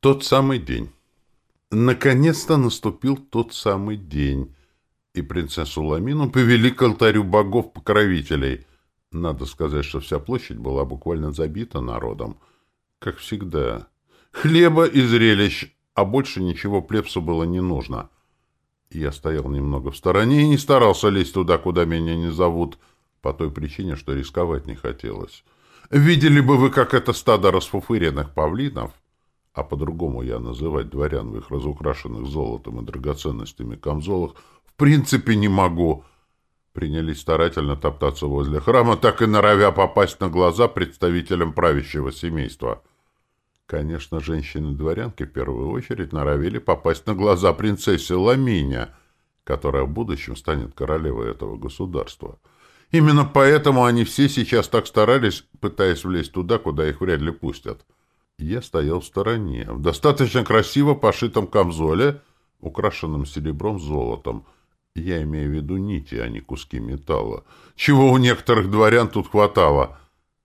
Тот самый день. Наконец-то наступил тот самый день, и принцессу Ламину повели к алтарю богов-покровителей. Надо сказать, что вся площадь была буквально забита народом. Как всегда. Хлеба и зрелищ, а больше ничего плебсу было не нужно. Я стоял немного в стороне и не старался лезть туда, куда меня не зовут, по той причине, что рисковать не хотелось. Видели бы вы, как это стадо расфуфыренных павлинов — а по-другому я называть дворян в их разукрашенных золотом и драгоценностями камзолах в принципе не могу. Принялись старательно топтаться возле храма, так и норовя попасть на глаза представителям правящего семейства. Конечно, женщины-дворянки в первую очередь норовили попасть на глаза принцессе Ламиня, которая в будущем станет королевой этого государства. Именно поэтому они все сейчас так старались, пытаясь влезть туда, куда их вряд ли пустят. — я стоял в стороне, в достаточно красиво пошитом камзоле, украшенном серебром золотом. Я имею в виду нити, а не куски металла. Чего у некоторых дворян тут хватало.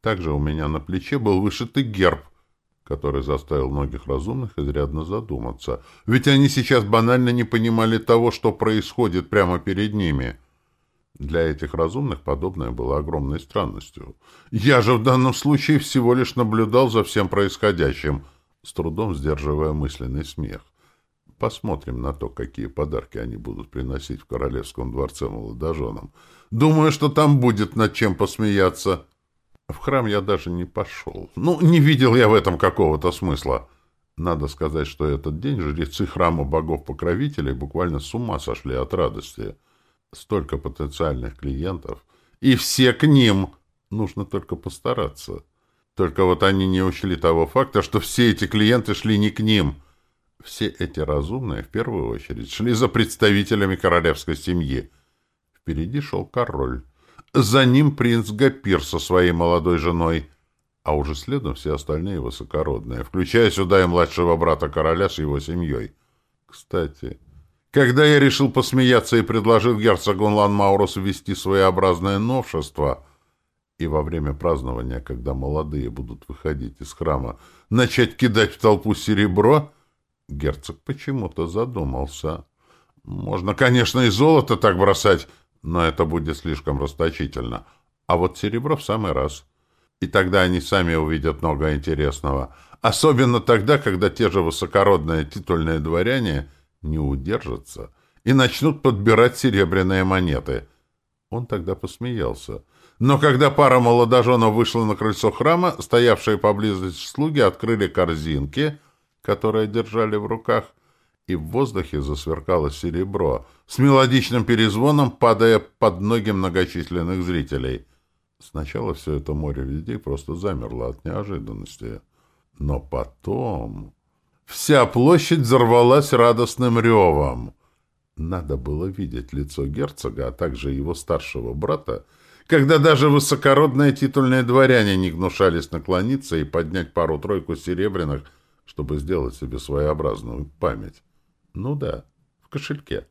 Также у меня на плече был вышитый герб, который заставил многих разумных изрядно задуматься. Ведь они сейчас банально не понимали того, что происходит прямо перед ними. — для этих разумных подобное было огромной странностью. Я же в данном случае всего лишь наблюдал за всем происходящим, с трудом сдерживая мысленный смех. Посмотрим на то, какие подарки они будут приносить в королевском дворце молодоженам. Думаю, что там будет над чем посмеяться. В храм я даже не пошел. Ну, не видел я в этом какого-то смысла. Надо сказать, что этот день жрецы храма богов-покровителей буквально с ума сошли от радости — Столько потенциальных клиентов. И все к ним. Нужно только постараться. Только вот они не учли того факта, что все эти клиенты шли не к ним. Все эти разумные, в первую очередь, шли за представителями королевской семьи. Впереди шел король. За ним принц Гапир со своей молодой женой. А уже следом все остальные высокородные, включая сюда и младшего брата короля с его семьей. Кстати, когда я решил посмеяться и предложил герцогу Ланмаурусу ввести своеобразное новшество, и во время празднования, когда молодые будут выходить из храма, начать кидать в толпу серебро, герцог почему-то задумался. Можно, конечно, и золото так бросать, но это будет слишком расточительно. А вот серебро в самый раз. И тогда они сами увидят много интересного. Особенно тогда, когда те же высокородные титульные дворяне — не удержатся и начнут подбирать серебряные монеты. Он тогда посмеялся. Но когда пара молодоженов вышла на крыльцо храма, стоявшие поблизости слуги открыли корзинки, которые держали в руках, и в воздухе засверкало серебро, с мелодичным перезвоном падая под ноги многочисленных зрителей. Сначала все это море людей просто замерло от неожиданности. Но потом... Вся площадь взорвалась радостным ревом. Надо было видеть лицо герцога, а также его старшего брата, когда даже высокородные титульные дворяне не гнушались наклониться и поднять пару-тройку серебряных, чтобы сделать себе своеобразную память. Ну да, в кошельке.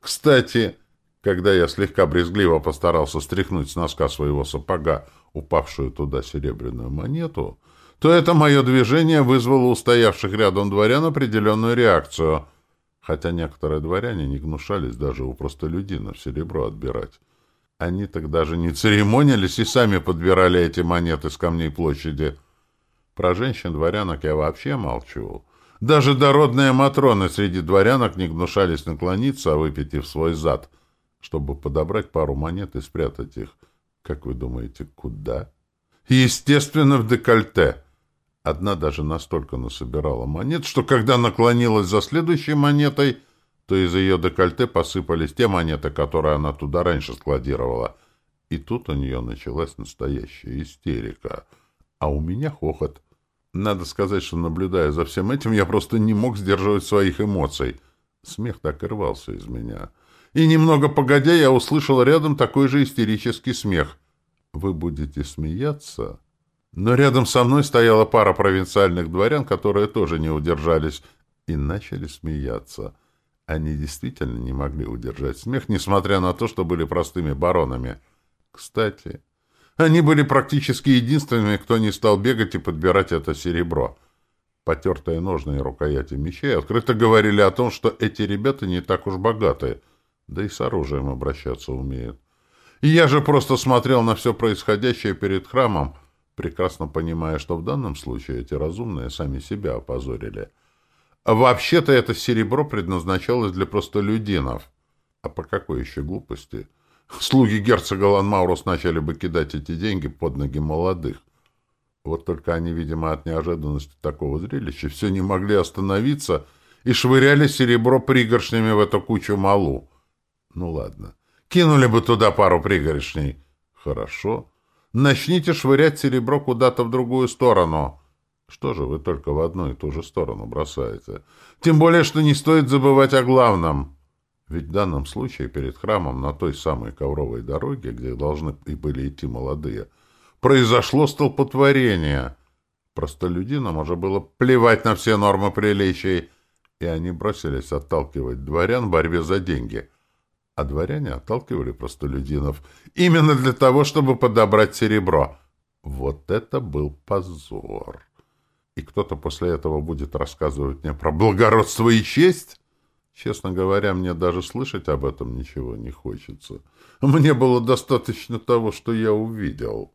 Кстати, когда я слегка брезгливо постарался стряхнуть с носка своего сапога упавшую туда серебряную монету, то это мое движение вызвало у стоявших рядом дворян определенную реакцию, хотя некоторые дворяне не гнушались даже у простолюдинов серебро отбирать. Они так даже не церемонились и сами подбирали эти монеты с камней площади. Про женщин-дворянок я вообще молчу. Даже дородные матроны среди дворянок не гнушались наклониться, выпитив свой зад, чтобы подобрать пару монет и спрятать их. Как вы думаете, куда? Естественно, в декольте. Одна даже настолько насобирала монет, что когда наклонилась за следующей монетой, то из ее декольте посыпались те монеты, которые она туда раньше складировала. И тут у нее началась настоящая истерика. А у меня хохот. Надо сказать, что, наблюдая за всем этим, я просто не мог сдерживать своих эмоций. Смех так и рвался из меня. И немного погодя, я услышал рядом такой же истерический смех. «Вы будете смеяться?» Но рядом со мной стояла пара провинциальных дворян, которые тоже не удержались и начали смеяться. Они действительно не могли удержать смех, несмотря на то, что были простыми баронами. Кстати, они были практически единственными, кто не стал бегать и подбирать это серебро. потертые ножны и рукояти мечей открыто говорили о том, что эти ребята не так уж богатые, да и с оружием обращаться умеют. И я же просто смотрел на все происходящее перед храмом, прекрасно понимая, что в данном случае эти разумные сами себя опозорили. Вообще-то это серебро предназначалось для простолюдинов. А по какой еще глупости? Слуги герцога Ланмаурус начали бы кидать эти деньги под ноги молодых. Вот только они, видимо, от неожиданности такого зрелища все не могли остановиться и швыряли серебро пригоршнями в эту кучу малу. Ну ладно. Кинули бы туда пару пригоршней. Хорошо. Начните швырять серебро куда-то в другую сторону. Что же вы только в одну и ту же сторону бросаете? Тем более, что не стоит забывать о главном. Ведь в данном случае перед храмом на той самой ковровой дороге, где должны и были идти молодые, произошло столпотворение. Простолюдинам уже было плевать на все нормы приличий, и они бросились отталкивать дворян в борьбе за деньги — а дворяне отталкивали простолюдинов именно для того, чтобы подобрать серебро. Вот это был позор. И кто-то после этого будет рассказывать мне про благородство и честь? Честно говоря, мне даже слышать об этом ничего не хочется. Мне было достаточно того, что я увидел.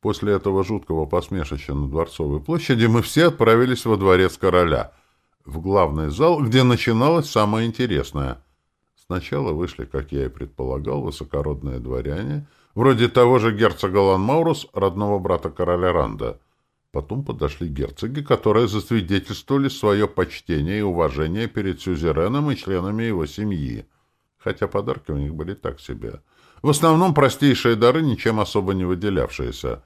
После этого жуткого посмешища на Дворцовой площади мы все отправились во дворец короля, в главный зал, где начиналось самое интересное — Сначала вышли, как я и предполагал, высокородные дворяне, вроде того же герцога Ланмаурус, родного брата короля Ранда. Потом подошли герцоги, которые засвидетельствовали свое почтение и уважение перед сюзереном и членами его семьи. Хотя подарки у них были так себе. В основном простейшие дары, ничем особо не выделявшиеся.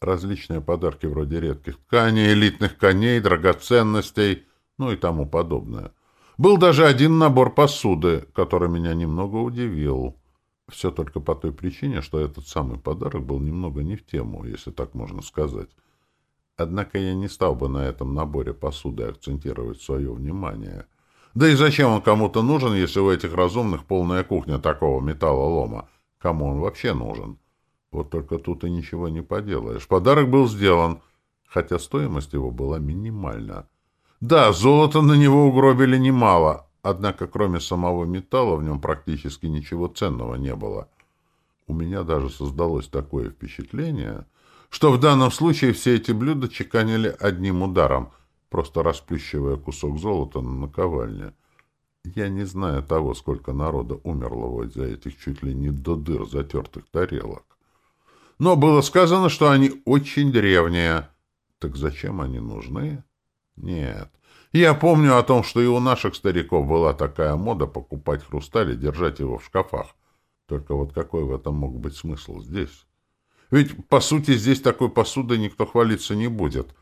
Различные подарки вроде редких тканей, элитных коней, драгоценностей, ну и тому подобное. Был даже один набор посуды, который меня немного удивил. Все только по той причине, что этот самый подарок был немного не в тему, если так можно сказать. Однако я не стал бы на этом наборе посуды акцентировать свое внимание. Да и зачем он кому-то нужен, если у этих разумных полная кухня такого металлолома? Кому он вообще нужен? Вот только тут и ничего не поделаешь. Подарок был сделан, хотя стоимость его была минимальна. Да, золота на него угробили немало, однако кроме самого металла в нем практически ничего ценного не было. У меня даже создалось такое впечатление, что в данном случае все эти блюда чеканили одним ударом, просто расплющивая кусок золота на наковальне. Я не знаю того, сколько народа умерло вот за этих чуть ли не до дыр затертых тарелок. Но было сказано, что они очень древние. Так зачем они нужны? Нет. Я помню о том, что и у наших стариков была такая мода покупать хрусталь и держать его в шкафах. Только вот какой в этом мог быть смысл здесь? Ведь, по сути, здесь такой посудой никто хвалиться не будет.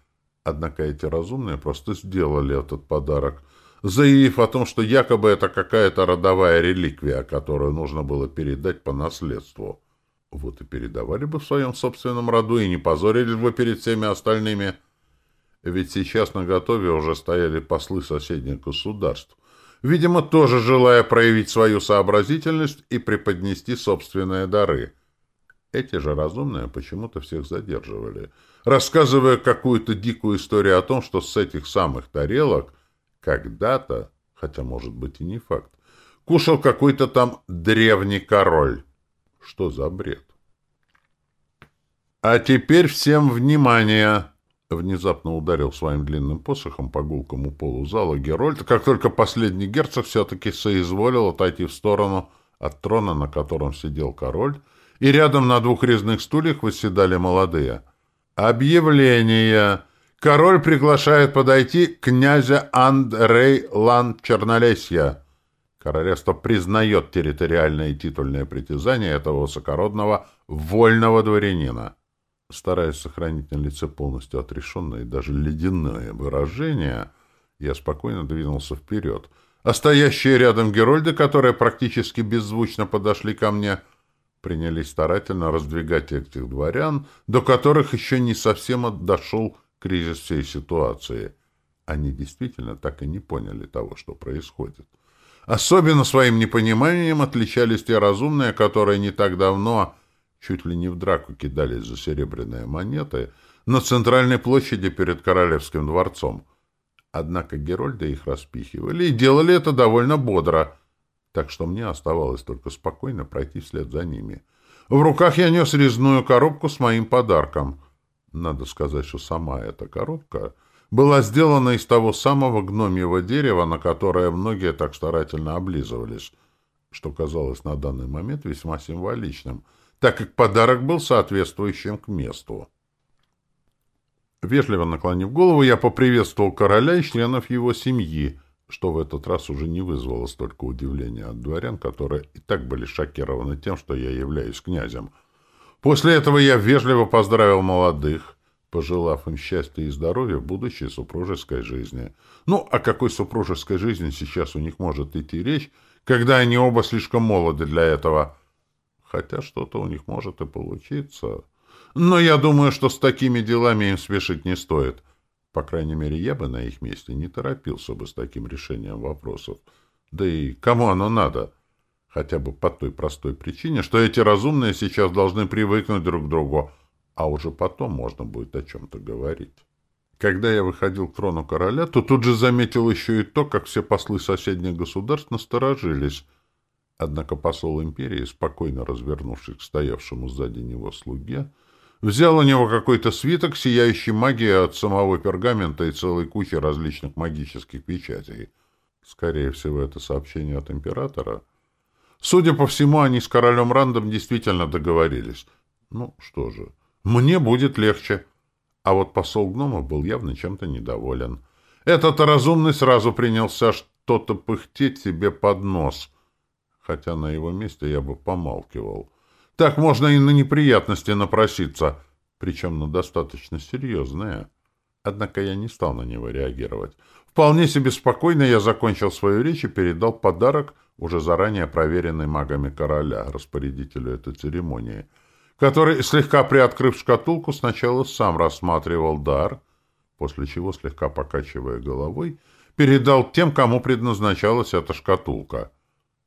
Однако эти разумные просто сделали этот подарок, заявив о том, что якобы это какая-то родовая реликвия, которую нужно было передать по наследству. Вот и передавали бы в своем собственном роду и не позорились бы перед всеми остальными – ведь сейчас на готове уже стояли послы соседних государств, видимо, тоже желая проявить свою сообразительность и преподнести собственные дары. Эти же разумные почему-то всех задерживали, рассказывая какую-то дикую историю о том, что с этих самых тарелок когда-то, хотя, может быть, и не факт, кушал какой-то там древний король. Что за бред? А теперь всем внимание! Внезапно ударил своим длинным посохом по гулкому полу зала Герольд, как только последний герцог все-таки соизволил отойти в сторону от трона, на котором сидел король, и рядом на двух резных стульях восседали молодые. «Объявление! Король приглашает подойти князя Андрей Лан Чернолесья. Королевство признает территориальное и титульное притязание этого высокородного вольного дворянина». Стараясь сохранить на лице полностью отрешенное и даже ледяное выражение, я спокойно двинулся вперед. А стоящие рядом герольды, которые практически беззвучно подошли ко мне, принялись старательно раздвигать этих дворян, до которых еще не совсем дошел кризис всей ситуации. Они действительно так и не поняли того, что происходит. Особенно своим непониманием отличались те разумные, которые не так давно чуть ли не в драку кидались за серебряные монеты на центральной площади перед Королевским дворцом. Однако Герольды их распихивали и делали это довольно бодро, так что мне оставалось только спокойно пройти вслед за ними. В руках я нес резную коробку с моим подарком. Надо сказать, что сама эта коробка была сделана из того самого гномьего дерева, на которое многие так старательно облизывались, что казалось на данный момент весьма символичным, так как подарок был соответствующим к месту. Вежливо наклонив голову, я поприветствовал короля и членов его семьи, что в этот раз уже не вызвало столько удивления от дворян, которые и так были шокированы тем, что я являюсь князем. После этого я вежливо поздравил молодых, пожелав им счастья и здоровья в будущей супружеской жизни. Ну, о какой супружеской жизни сейчас у них может идти речь, когда они оба слишком молоды для этого? Хотя что-то у них может и получиться. Но я думаю, что с такими делами им спешить не стоит. По крайней мере, я бы на их месте не торопился бы с таким решением вопросов. Да и кому оно надо? Хотя бы по той простой причине, что эти разумные сейчас должны привыкнуть друг к другу, а уже потом можно будет о чем-то говорить. Когда я выходил к трону короля, то тут же заметил еще и то, как все послы соседних государств насторожились. Однако посол империи, спокойно развернувшись к стоявшему сзади него слуге, взял у него какой-то свиток, сияющий магией от самого пергамента и целой кучи различных магических печатей. Скорее всего, это сообщение от императора. Судя по всему, они с королем Рандом действительно договорились. Ну, что же... Мне будет легче. А вот посол гномов был явно чем-то недоволен. Этот разумный сразу принялся что-то пыхтеть себе под нос. Хотя на его месте я бы помалкивал. Так можно и на неприятности напроситься, причем на достаточно серьезные. Однако я не стал на него реагировать. Вполне себе спокойно я закончил свою речь и передал подарок, уже заранее проверенный магами короля, распорядителю этой церемонии — который, слегка приоткрыв шкатулку, сначала сам рассматривал дар, после чего, слегка покачивая головой, передал тем, кому предназначалась эта шкатулка.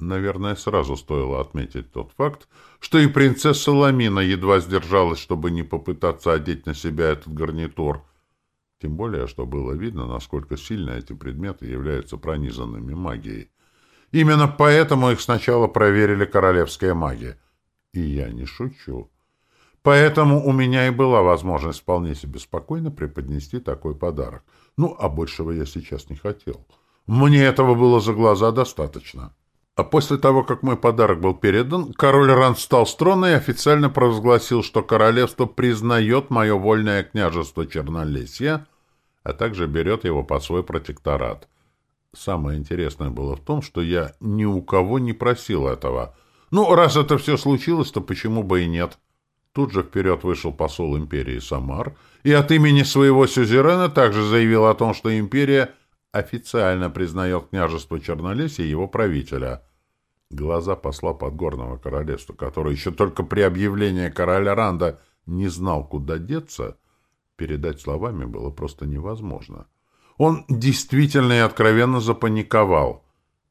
Наверное, сразу стоило отметить тот факт, что и принцесса Ламина едва сдержалась, чтобы не попытаться одеть на себя этот гарнитур, тем более, что было видно, насколько сильно эти предметы являются пронизанными магией. Именно поэтому их сначала проверили королевские маги. И я не шучу. Поэтому у меня и была возможность вполне себе спокойно преподнести такой подарок. Ну, а большего я сейчас не хотел. Мне этого было за глаза достаточно. А после того, как мой подарок был передан, король Ран встал с трона и официально провозгласил, что королевство признает мое вольное княжество Чернолесье, а также берет его под свой протекторат. Самое интересное было в том, что я ни у кого не просил этого. Ну, раз это все случилось, то почему бы и нет? — Тут же вперед вышел посол империи Самар и от имени своего сюзерена также заявил о том, что империя официально признает княжество Чернолесья его правителя. Глаза посла Подгорного королевства, который еще только при объявлении короля Ранда не знал, куда деться, передать словами было просто невозможно. Он действительно и откровенно запаниковал.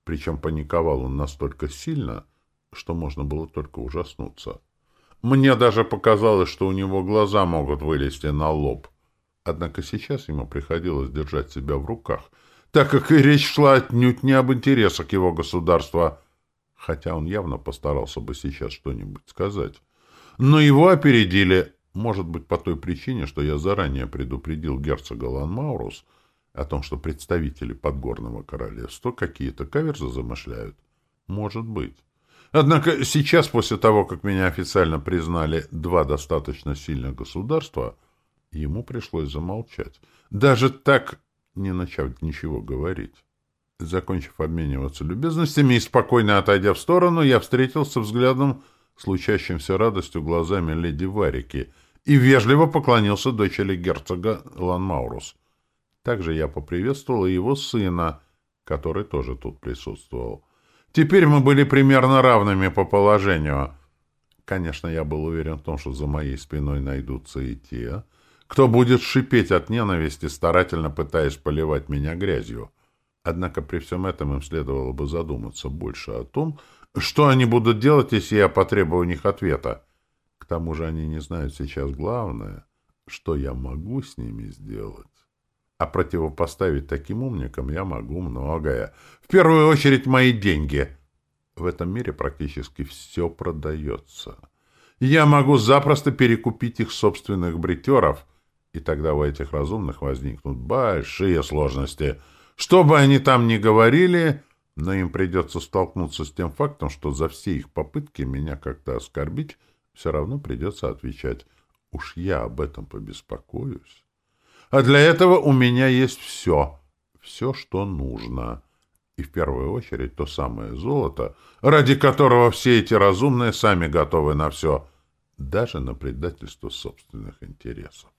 Причем паниковал он настолько сильно, что можно было только ужаснуться. Мне даже показалось, что у него глаза могут вылезти на лоб. Однако сейчас ему приходилось держать себя в руках, так как речь шла отнюдь не об интересах его государства, хотя он явно постарался бы сейчас что-нибудь сказать. Но его опередили, может быть, по той причине, что я заранее предупредил герцога Ланмаурус о том, что представители Подгорного королевства какие-то каверзы замышляют. Может быть. Однако сейчас, после того, как меня официально признали два достаточно сильных государства, ему пришлось замолчать, даже так не начав ничего говорить. Закончив обмениваться любезностями и спокойно отойдя в сторону, я встретился взглядом с лучащимся радостью глазами леди Варики и вежливо поклонился дочери герцога Ланмаурус. Также я поприветствовал его сына, который тоже тут присутствовал. Теперь мы были примерно равными по положению. Конечно, я был уверен в том, что за моей спиной найдутся и те, кто будет шипеть от ненависти, старательно пытаясь поливать меня грязью. Однако при всем этом им следовало бы задуматься больше о том, что они будут делать, если я потребую у них ответа. К тому же они не знают сейчас главное, что я могу с ними сделать. А противопоставить таким умникам я могу многое. В первую очередь мои деньги. В этом мире практически все продается. Я могу запросто перекупить их собственных бритеров, и тогда у этих разумных возникнут большие сложности. Что бы они там ни говорили, но им придется столкнуться с тем фактом, что за все их попытки меня как-то оскорбить все равно придется отвечать. Уж я об этом побеспокоюсь. А для этого у меня есть все. Все, что нужно. И в первую очередь то самое золото, ради которого все эти разумные сами готовы на все, даже на предательство собственных интересов.